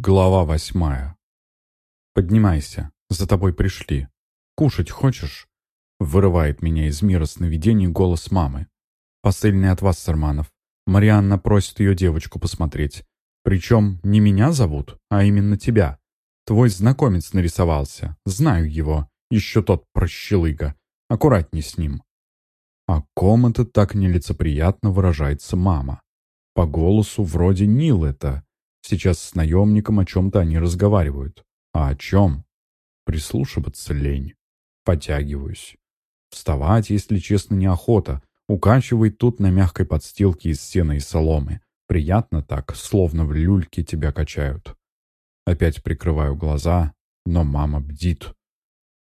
Глава восьмая. «Поднимайся, за тобой пришли. Кушать хочешь?» Вырывает меня из мира сновидений голос мамы. «Посыльный от вас, Сарманов. Марианна просит ее девочку посмотреть. Причем не меня зовут, а именно тебя. Твой знакомец нарисовался. Знаю его. Еще тот прощелыга. Аккуратней с ним». О ком это так нелицеприятно выражается мама? По голосу вроде Нил это. Сейчас с наемником о чем-то они разговаривают. А о чем? Прислушиваться лень. Потягиваюсь. Вставать, если честно, неохота. Укачивает тут на мягкой подстилке из сена и соломы. Приятно так, словно в люльке тебя качают. Опять прикрываю глаза, но мама бдит.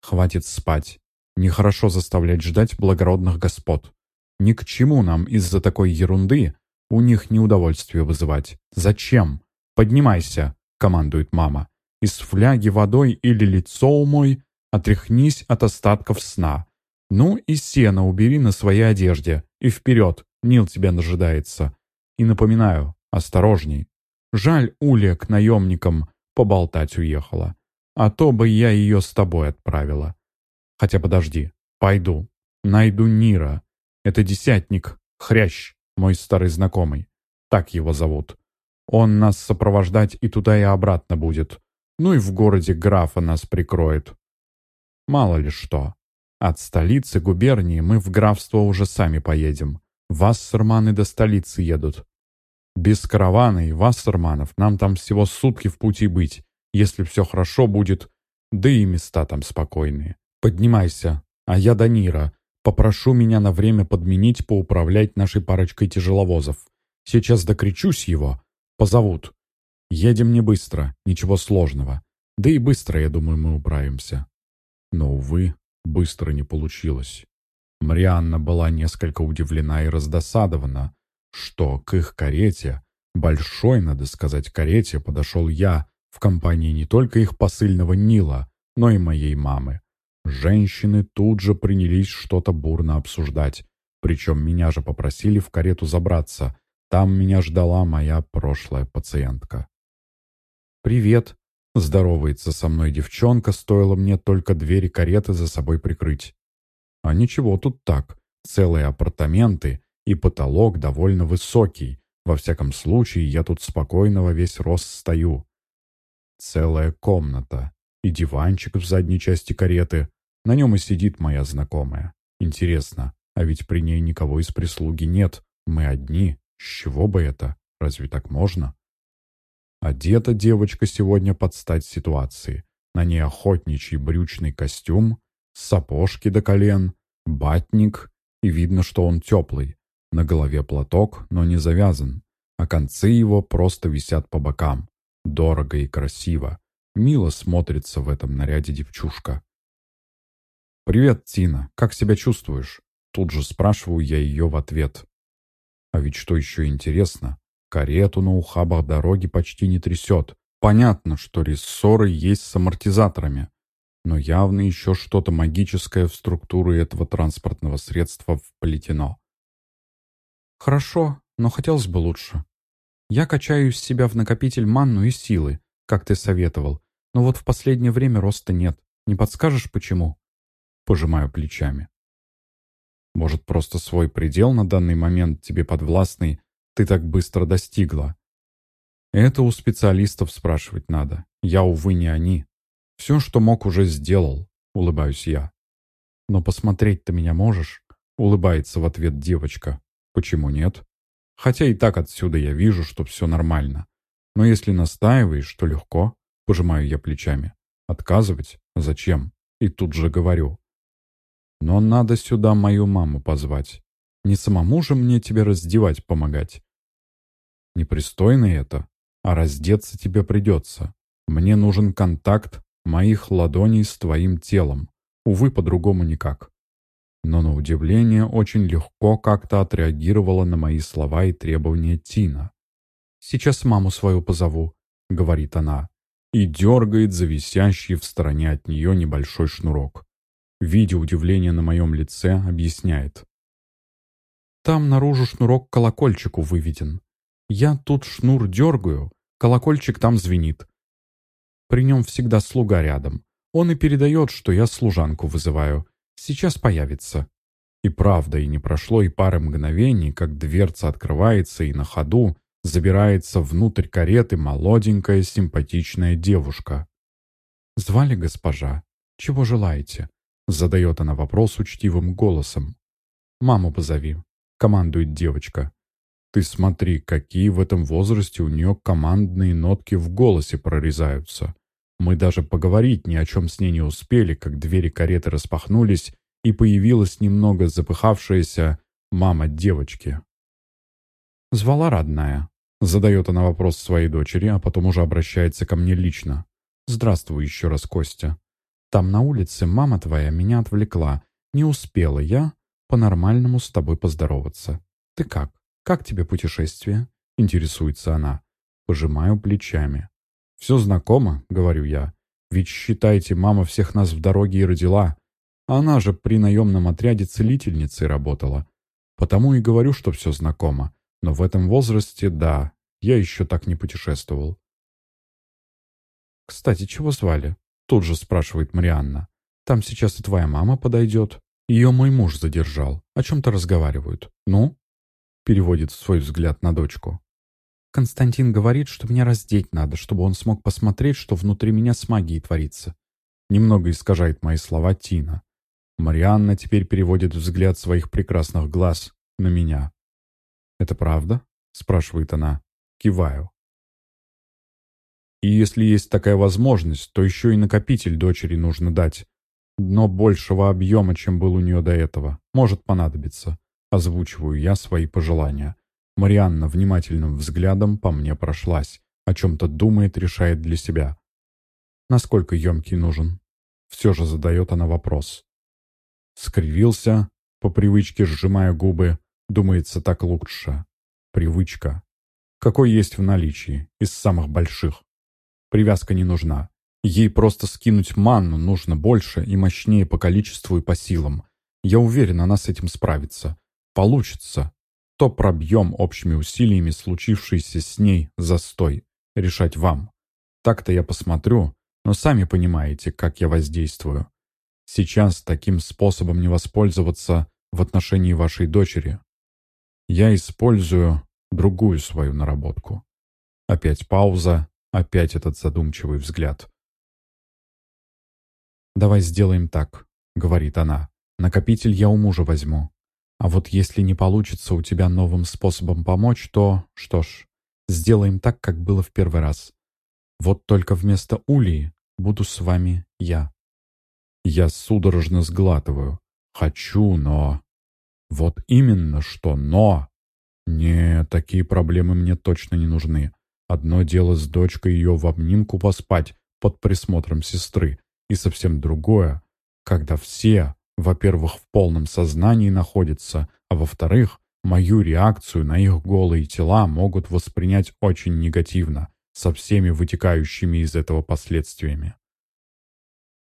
Хватит спать. Нехорошо заставлять ждать благородных господ. Ни к чему нам из-за такой ерунды у них неудовольствие вызывать. Зачем? «Поднимайся», — командует мама. «Из фляги водой или лицо умой, отряхнись от остатков сна. Ну и сено убери на своей одежде. И вперед, Нил тебя нажидается. И напоминаю, осторожней. Жаль, Уля к наемникам поболтать уехала. А то бы я ее с тобой отправила. Хотя подожди, пойду. Найду Нира. Это десятник, хрящ, мой старый знакомый. Так его зовут. Он нас сопровождать и туда, и обратно будет. Ну и в городе графа нас прикроет. Мало ли что. От столицы губернии мы в графство уже сами поедем. Вассерманы до столицы едут. Без каравана и вассерманов нам там всего сутки в пути быть. Если все хорошо будет, да и места там спокойные. Поднимайся, а я Данира. Попрошу меня на время подменить поуправлять нашей парочкой тяжеловозов. Сейчас докричусь его, Позовут. Едем не быстро, ничего сложного. Да и быстро, я думаю, мы управимся. Но, увы, быстро не получилось. Марианна была несколько удивлена и раздосадована, что к их карете, большой, надо сказать, карете, подошел я в компании не только их посыльного Нила, но и моей мамы. Женщины тут же принялись что-то бурно обсуждать, причем меня же попросили в карету забраться, там меня ждала моя прошлая пациентка. «Привет!» — здоровается со мной девчонка, стоило мне только двери кареты за собой прикрыть. А ничего тут так. Целые апартаменты и потолок довольно высокий. Во всяком случае, я тут спокойно во весь рост стою. Целая комната и диванчик в задней части кареты. На нем и сидит моя знакомая. Интересно, а ведь при ней никого из прислуги нет. Мы одни. С чего бы это? Разве так можно? Одета девочка сегодня под стать ситуации. На ней охотничий брючный костюм, сапожки до колен, батник, и видно, что он теплый. На голове платок, но не завязан, а концы его просто висят по бокам. Дорого и красиво. Мило смотрится в этом наряде девчушка. «Привет, Тина. Как себя чувствуешь?» Тут же спрашиваю я ее в ответ. А ведь что еще интересно, карету на ухабах дороги почти не трясет. Понятно, что рессоры есть с амортизаторами, но явно еще что-то магическое в структуру этого транспортного средства вплетено. Хорошо, но хотелось бы лучше. Я качаю из себя в накопитель манну и силы, как ты советовал, но вот в последнее время роста нет. Не подскажешь, почему? Пожимаю плечами. Может, просто свой предел на данный момент тебе подвластный ты так быстро достигла? Это у специалистов спрашивать надо. Я, увы, не они. Все, что мог, уже сделал, улыбаюсь я. Но посмотреть ты меня можешь? Улыбается в ответ девочка. Почему нет? Хотя и так отсюда я вижу, что все нормально. Но если настаиваешь, то легко. Пожимаю я плечами. Отказывать? Зачем? И тут же говорю. Но надо сюда мою маму позвать. Не самому же мне тебе раздевать помогать. Непристойно это, а раздеться тебе придется. Мне нужен контакт моих ладоней с твоим телом. Увы, по-другому никак. Но на удивление очень легко как-то отреагировала на мои слова и требования Тина. «Сейчас маму свою позову», — говорит она, и дергает за висящий в стороне от нее небольшой шнурок видя удивление на моем лице, объясняет. Там наружу шнурок колокольчику выведен. Я тут шнур дергаю, колокольчик там звенит. При нем всегда слуга рядом. Он и передает, что я служанку вызываю. Сейчас появится». И правда, и не прошло и пары мгновений, как дверца открывается и на ходу забирается внутрь кареты молоденькая симпатичная девушка. «Звали госпожа? Чего желаете?» Задает она вопрос учтивым голосом. «Маму позови», — командует девочка. «Ты смотри, какие в этом возрасте у нее командные нотки в голосе прорезаются. Мы даже поговорить ни о чем с ней не успели, как двери кареты распахнулись, и появилась немного запыхавшаяся мама девочки. «Звала родная», — задает она вопрос своей дочери, а потом уже обращается ко мне лично. «Здравствуй еще раз, Костя. Там на улице мама твоя меня отвлекла. Не успела я по-нормальному с тобой поздороваться. Ты как? Как тебе путешествие?» — интересуется она. Пожимаю плечами. «Все знакомо», — говорю я. «Ведь, считайте, мама всех нас в дороге и родила. Она же при наемном отряде целительницей работала. Потому и говорю, что все знакомо. Но в этом возрасте, да, я еще так не путешествовал». «Кстати, чего звали?» Тут же спрашивает Марианна. «Там сейчас и твоя мама подойдет. Ее мой муж задержал. О чем-то разговаривают. Ну?» Переводит свой взгляд на дочку. Константин говорит, что меня раздеть надо, чтобы он смог посмотреть, что внутри меня с магией творится. Немного искажает мои слова Тина. Марианна теперь переводит взгляд своих прекрасных глаз на меня. «Это правда?» — спрашивает она. Киваю. И если есть такая возможность, то еще и накопитель дочери нужно дать. Но большего объема, чем был у нее до этого, может понадобиться. Озвучиваю я свои пожелания. Марианна внимательным взглядом по мне прошлась. О чем-то думает, решает для себя. Насколько емкий нужен? Все же задает она вопрос. Скривился, по привычке сжимая губы. Думается, так лучше. Привычка. Какой есть в наличии, из самых больших. Привязка не нужна. Ей просто скинуть манну нужно больше и мощнее по количеству и по силам. Я уверен, она с этим справится. Получится. То пробьем общими усилиями случившийся с ней застой. Решать вам. Так-то я посмотрю, но сами понимаете, как я воздействую. Сейчас таким способом не воспользоваться в отношении вашей дочери. Я использую другую свою наработку. Опять пауза, Опять этот задумчивый взгляд. «Давай сделаем так», — говорит она. «Накопитель я у мужа возьму. А вот если не получится у тебя новым способом помочь, то, что ж, сделаем так, как было в первый раз. Вот только вместо Улии буду с вами я». Я судорожно сглатываю. Хочу, но... Вот именно что «но». Не, такие проблемы мне точно не нужны. Одно дело с дочкой ее в обнимку поспать под присмотром сестры, и совсем другое, когда все, во-первых, в полном сознании находятся, а во-вторых, мою реакцию на их голые тела могут воспринять очень негативно, со всеми вытекающими из этого последствиями.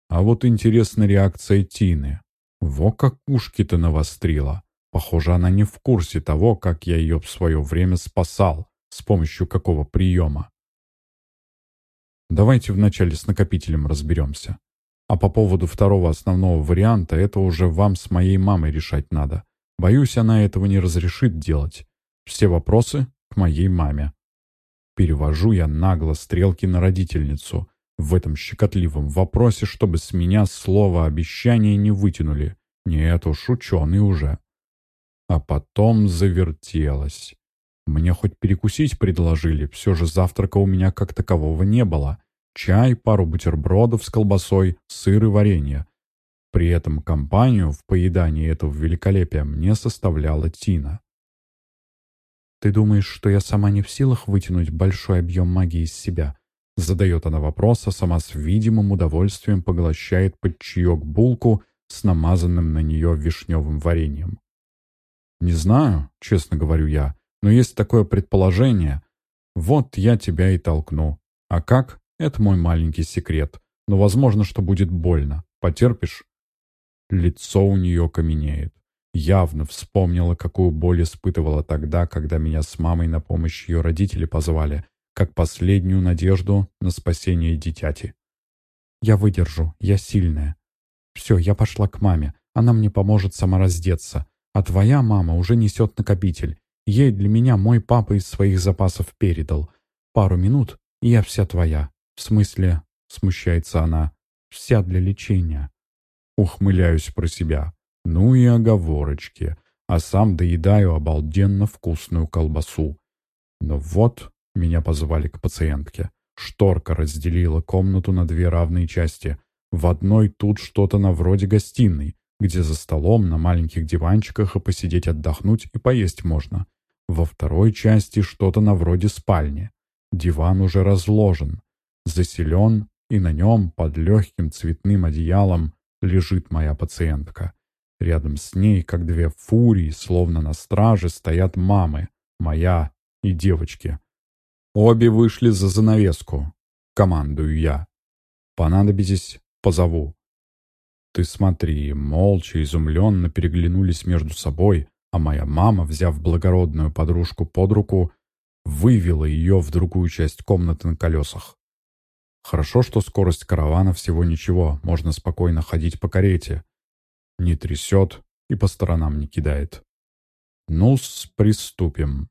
А вот интересна реакция Тины. Во как ушки-то навострила. Похоже, она не в курсе того, как я ее в свое время спасал, с помощью какого приема. Давайте вначале с накопителем разберемся. А по поводу второго основного варианта, это уже вам с моей мамой решать надо. Боюсь, она этого не разрешит делать. Все вопросы к моей маме. Перевожу я нагло стрелки на родительницу в этом щекотливом вопросе, чтобы с меня слово обещания не вытянули. Нет уж, ученый уже. А потом завертелось. Мне хоть перекусить предложили, все же завтрака у меня как такового не было. Чай, пару бутербродов с колбасой, сыр и варенье. При этом компанию в поедании этого великолепия мне составляла Тина. «Ты думаешь, что я сама не в силах вытянуть большой объем магии из себя?» Задает она вопрос, а сама с видимым удовольствием поглощает под чаек булку с намазанным на нее вишневым вареньем. «Не знаю», — честно говорю я, но есть такое предположение. Вот я тебя и толкну. А как? Это мой маленький секрет. Но возможно, что будет больно. Потерпишь? Лицо у нее каменеет. Явно вспомнила, какую боль испытывала тогда, когда меня с мамой на помощь ее родители позвали, как последнюю надежду на спасение дитяти. Я выдержу, я сильная. Все, я пошла к маме. Она мне поможет сама раздеться. А твоя мама уже несет накопитель. Ей для меня мой папа из своих запасов передал. Пару минут, и я вся твоя. В смысле, смущается она, вся для лечения. Ухмыляюсь про себя. Ну и оговорочки. А сам доедаю обалденно вкусную колбасу. Но вот меня позвали к пациентке. Шторка разделила комнату на две равные части. В одной тут что-то на вроде гостиной, где за столом на маленьких диванчиках и посидеть отдохнуть и поесть можно. Во второй части что-то на вроде спальни. Диван уже разложен, заселен, и на нем под легким цветным одеялом лежит моя пациентка. Рядом с ней, как две фурии, словно на страже, стоят мамы, моя и девочки. Обе вышли за занавеску. Командую я. Понадобитесь, позову. Ты смотри, молча, изумленно переглянулись между собой, а моя мама, взяв благородную подружку под руку, вывела ее в другую часть комнаты на колесах. Хорошо, что скорость каравана всего ничего, можно спокойно ходить по карете. Не трясет и по сторонам не кидает. Ну-с, приступим.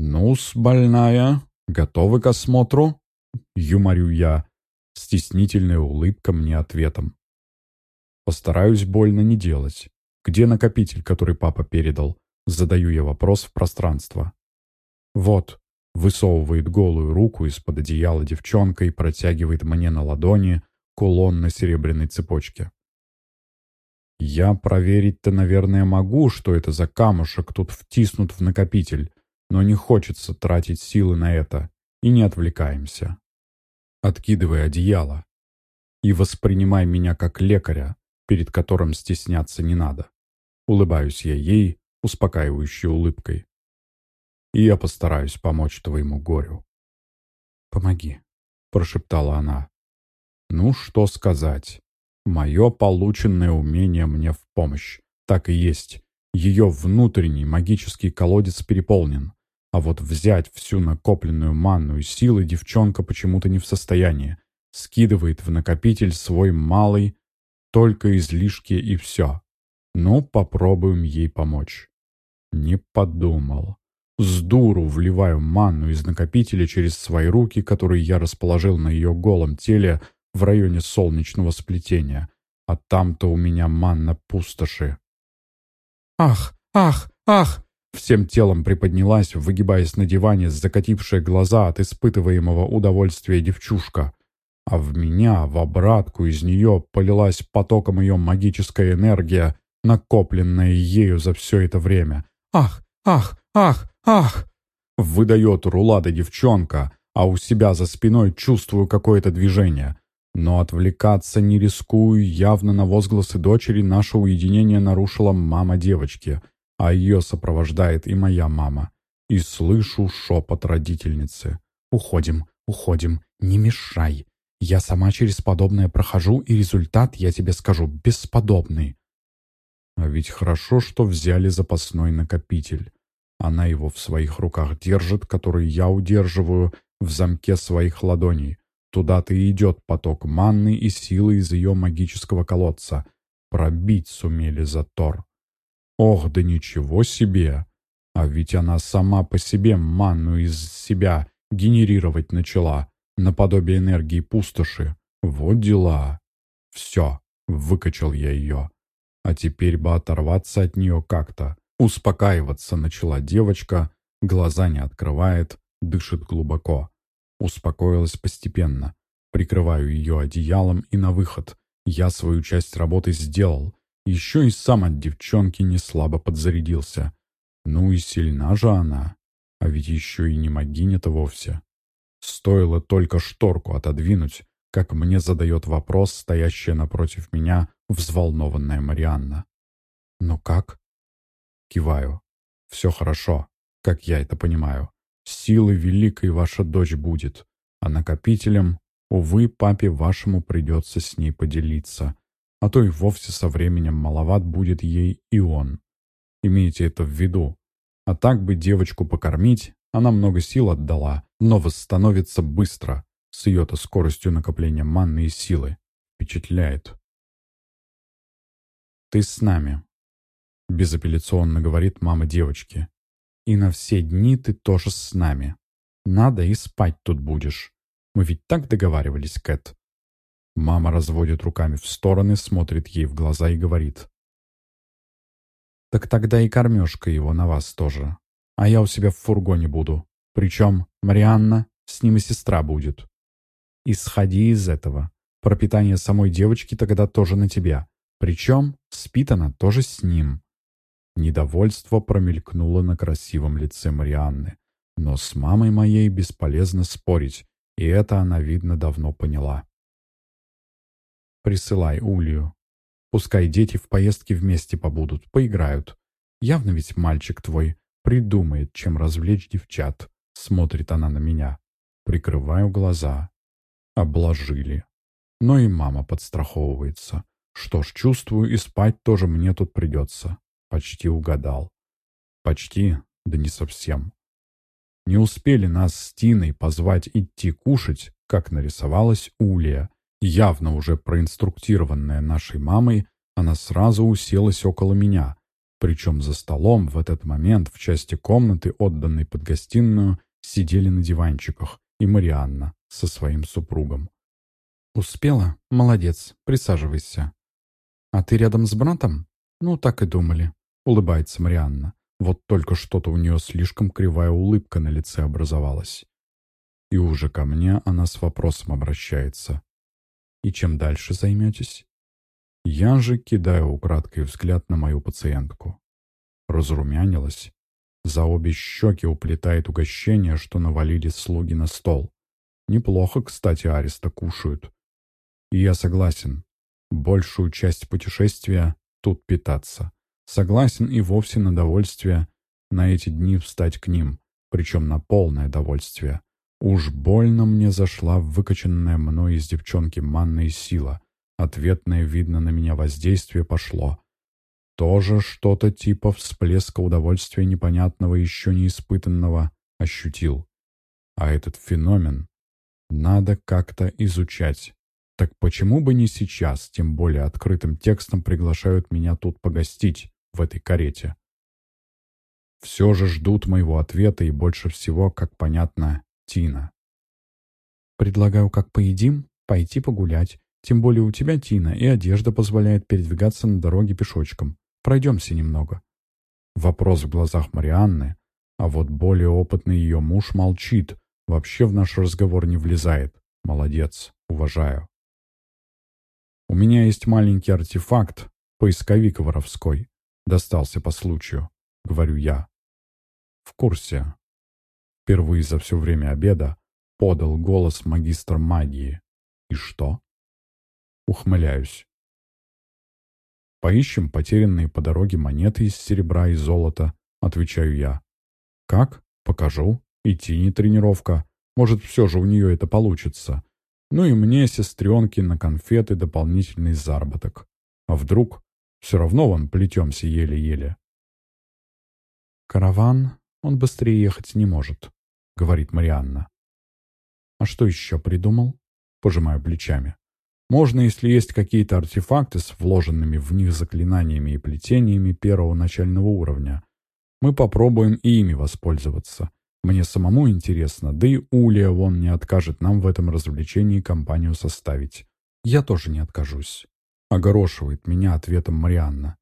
Ну-с, больная, готовы к осмотру? Юморю я. Стеснительная улыбка мне ответом. Постараюсь больно не делать. Где накопитель, который папа передал? Задаю я вопрос в пространство. Вот, высовывает голую руку из-под одеяла девчонка и протягивает мне на ладони кулон на серебряной цепочке. Я проверить-то, наверное, могу, что это за камушек тут втиснут в накопитель, но не хочется тратить силы на это, и не отвлекаемся. Откидывай одеяло и воспринимай меня как лекаря, перед которым стесняться не надо. Улыбаюсь я ей, успокаивающей улыбкой. И я постараюсь помочь твоему горю. «Помоги», — прошептала она. «Ну, что сказать. Мое полученное умение мне в помощь. Так и есть. Ее внутренний магический колодец переполнен. А вот взять всю накопленную манну и силы девчонка почему-то не в состоянии. Скидывает в накопитель свой малый, только излишки и все. Ну, попробуем ей помочь. Не подумал. С дуру вливаю манну из накопителя через свои руки, которые я расположил на ее голом теле в районе солнечного сплетения. А там-то у меня манна пустоши. «Ах, ах, ах!» Всем телом приподнялась, выгибаясь на диване, закатившая глаза от испытываемого удовольствия девчушка. А в меня, в обратку, из нее полилась потоком ее магическая энергия, накопленная ею за все это время. «Ах, ах, ах, ах!» Выдает рулада девчонка, а у себя за спиной чувствую какое-то движение. Но отвлекаться не рискую, явно на возгласы дочери наше уединение нарушила мама девочки, а ее сопровождает и моя мама. И слышу шепот родительницы. «Уходим, уходим, не мешай. Я сама через подобное прохожу, и результат, я тебе скажу, бесподобный». А ведь хорошо, что взяли запасной накопитель. Она его в своих руках держит, который я удерживаю в замке своих ладоней. Туда-то и идет поток манны и силы из ее магического колодца. Пробить сумели затор. Ох, да ничего себе! А ведь она сама по себе манну из себя генерировать начала, наподобие энергии пустоши. Вот дела. Все, выкачал я ее. А теперь бы оторваться от нее как-то. Успокаиваться начала девочка, глаза не открывает, дышит глубоко. Успокоилась постепенно. Прикрываю ее одеялом и на выход. Я свою часть работы сделал. Еще и сам от девчонки не слабо подзарядился. Ну и сильна же она. А ведь еще и не могиня-то вовсе. Стоило только шторку отодвинуть, как мне задает вопрос стоящая напротив меня взволнованная Марианна. «Ну как?» Киваю. «Все хорошо, как я это понимаю. Силы великой ваша дочь будет, а накопителем, увы, папе вашему придется с ней поделиться, а то и вовсе со временем маловат будет ей и он. Имейте это в виду. А так бы девочку покормить, она много сил отдала, но восстановится быстро. с ее-то скоростью накопления манны и силы. Впечатляет. «Ты с нами», — безапелляционно говорит мама девочки. «И на все дни ты тоже с нами. Надо и спать тут будешь. Мы ведь так договаривались, Кэт». Мама разводит руками в стороны, смотрит ей в глаза и говорит. «Так тогда и кормежка его на вас тоже. А я у себя в фургоне буду. Причем Марианна, с ним и сестра будет. Исходи из этого. Пропитание самой девочки тогда тоже на тебя. Причем спит она тоже с ним». Недовольство промелькнуло на красивом лице Марианны. Но с мамой моей бесполезно спорить, и это она, видно, давно поняла. «Присылай Улью. Пускай дети в поездке вместе побудут, поиграют. Явно ведь мальчик твой придумает, чем развлечь девчат. Смотрит она на меня. Прикрываю глаза. Обложили. Но и мама подстраховывается. Что ж, чувствую, и спать тоже мне тут придется. Почти угадал. Почти, да не совсем. Не успели нас с Тиной позвать идти кушать, как нарисовалась Улия. Явно уже проинструктированная нашей мамой, она сразу уселась около меня. Причем за столом в этот момент в части комнаты, отданной под гостиную, сидели на диванчиках и Марианна со своим супругом. «Успела? Молодец. Присаживайся». «А ты рядом с братом?» «Ну, так и думали», — улыбается Марианна. Вот только что-то у нее слишком кривая улыбка на лице образовалась. И уже ко мне она с вопросом обращается. «И чем дальше займетесь?» Я же кидаю украдкой взгляд на мою пациентку. Разрумянилась. За обе щеки уплетает угощение, что навалили слуги на стол. Неплохо, кстати, ареста кушают. И я согласен. Большую часть путешествия тут питаться. Согласен и вовсе на довольствие на эти дни встать к ним, причем на полное довольствие. Уж больно мне зашла выкачанная мной из девчонки манная сила. Ответное, видно, на меня воздействие пошло. Тоже что-то типа всплеска удовольствия непонятного, еще не испытанного, ощутил. А этот феномен надо как-то изучать. Так почему бы не сейчас, тем более открытым текстом приглашают меня тут погостить, в этой карете? Все же ждут моего ответа и больше всего, как понятно, Тина. Предлагаю, как поедим, пойти погулять. Тем более у тебя, Тина, и одежда позволяет передвигаться на дороге пешочком. Пройдемся немного. Вопрос в глазах Марианны, а вот более опытный ее муж молчит, вообще в наш разговор не влезает. Молодец, уважаю. У меня есть маленький артефакт, поисковик воровской. Достался по случаю, говорю я. В курсе. Впервые за все время обеда подал голос магистр магии. И что? Ухмыляюсь. Поищем потерянные по дороге монеты из серебра и золота, отвечаю я. Как? Покажу. Идти не тренировка. Может, все же у нее это получится. Ну и мне, сестренки, на конфеты дополнительный заработок. А вдруг? Все равно вон плетемся еле-еле. «Караван, он быстрее ехать не может», — говорит Марианна. «А что еще придумал?» — пожимаю плечами. «Можно, если есть какие-то артефакты с вложенными в них заклинаниями и плетениями первого начального уровня. Мы попробуем и ими воспользоваться. Мне самому интересно, да и Улия вон не откажет нам в этом развлечении компанию составить. Я тоже не откажусь. Огорошивает меня ответом Марианна.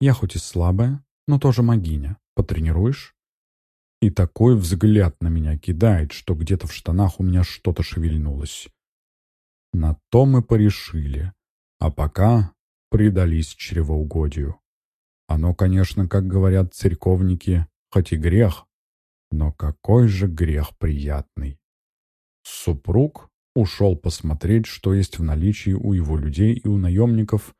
Я хоть и слабая, но тоже магиня. Потренируешь? И такой взгляд на меня кидает, что где-то в штанах у меня что-то шевельнулось. На то мы порешили. А пока предались чревоугодию. Оно, конечно, как говорят церковники, хоть и грех, но какой же грех приятный. Супруг ушел посмотреть, что есть в наличии у его людей и у наемников,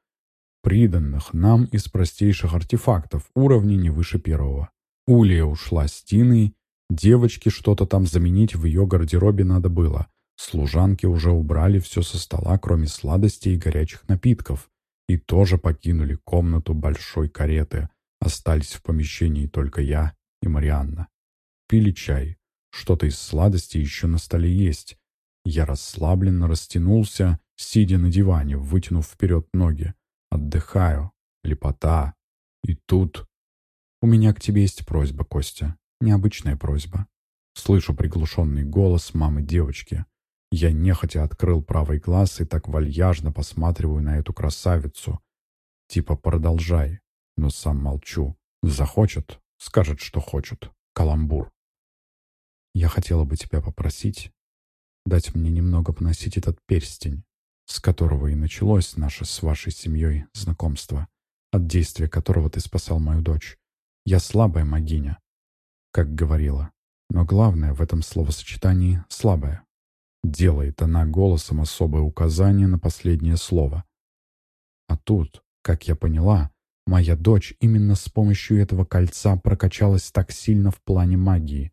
приданных нам из простейших артефактов, уровня не выше первого. Улия ушла с Тиной, девочке что-то там заменить в ее гардеробе надо было. Служанки уже убрали все со стола, кроме сладостей и горячих напитков, и тоже покинули комнату большой кареты. Остались в помещении только я и Марианна. Пили чай. Что-то из сладостей еще на столе есть. Я расслабленно растянулся, сидя на диване, вытянув вперед ноги. Отдыхаю. Лепота. И тут... У меня к тебе есть просьба, Костя. Необычная просьба. Слышу приглушенный голос мамы девочки. Я нехотя открыл правый глаз и так вальяжно посматриваю на эту красавицу. Типа продолжай, но сам молчу. Захочет, скажет, что хочет. Каламбур. Я хотела бы тебя попросить дать мне немного поносить этот перстень, с которого и началось наше с вашей семьей знакомство, от действия которого ты спасал мою дочь. Я слабая могиня, как говорила. Но главное в этом словосочетании «слабая». Делает она голосом особое указание на последнее слово. А тут, как я поняла, моя дочь именно с помощью этого кольца прокачалась так сильно в плане магии.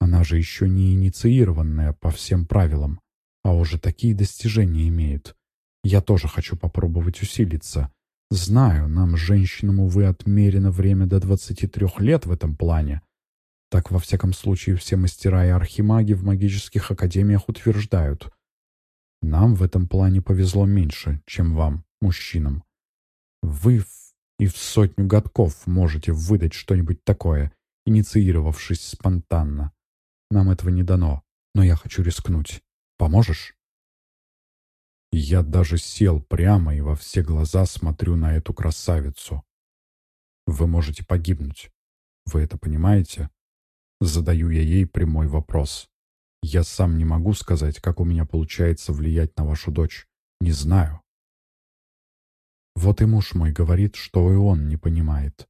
Она же еще не инициированная по всем правилам, а уже такие достижения имеет. Я тоже хочу попробовать усилиться. Знаю, нам, женщинам, увы, отмерено время до 23 лет в этом плане, так, во всяком случае, все мастера и архимаги в магических академиях утверждают. Нам в этом плане повезло меньше, чем вам, мужчинам. Вы и в сотню годков можете выдать что-нибудь такое, инициировавшись спонтанно. Нам этого не дано, но я хочу рискнуть. Поможешь? Я даже сел прямо и во все глаза смотрю на эту красавицу. Вы можете погибнуть. Вы это понимаете? Задаю я ей прямой вопрос. Я сам не могу сказать, как у меня получается влиять на вашу дочь. Не знаю. Вот и муж мой говорит, что и он не понимает.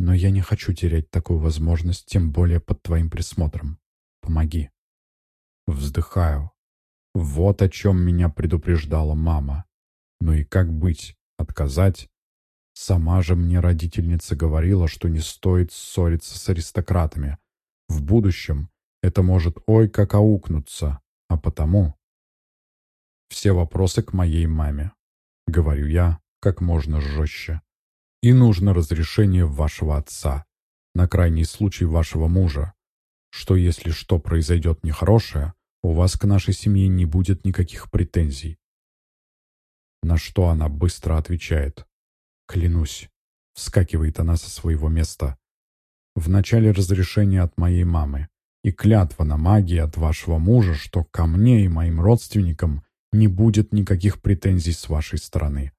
Но я не хочу терять такую возможность, тем более под твоим присмотром. Помоги. Вздыхаю. Вот о чем меня предупреждала мама. Ну и как быть? Отказать? Сама же мне родительница говорила, что не стоит ссориться с аристократами. В будущем это может ой как аукнуться, а потому... Все вопросы к моей маме. Говорю я как можно жестче. И нужно разрешение вашего отца, на крайний случай вашего мужа, что если что произойдет нехорошее, у вас к нашей семье не будет никаких претензий. На что она быстро отвечает. Клянусь, вскакивает она со своего места. В начале разрешения от моей мамы и клятва на магии от вашего мужа, что ко мне и моим родственникам не будет никаких претензий с вашей стороны.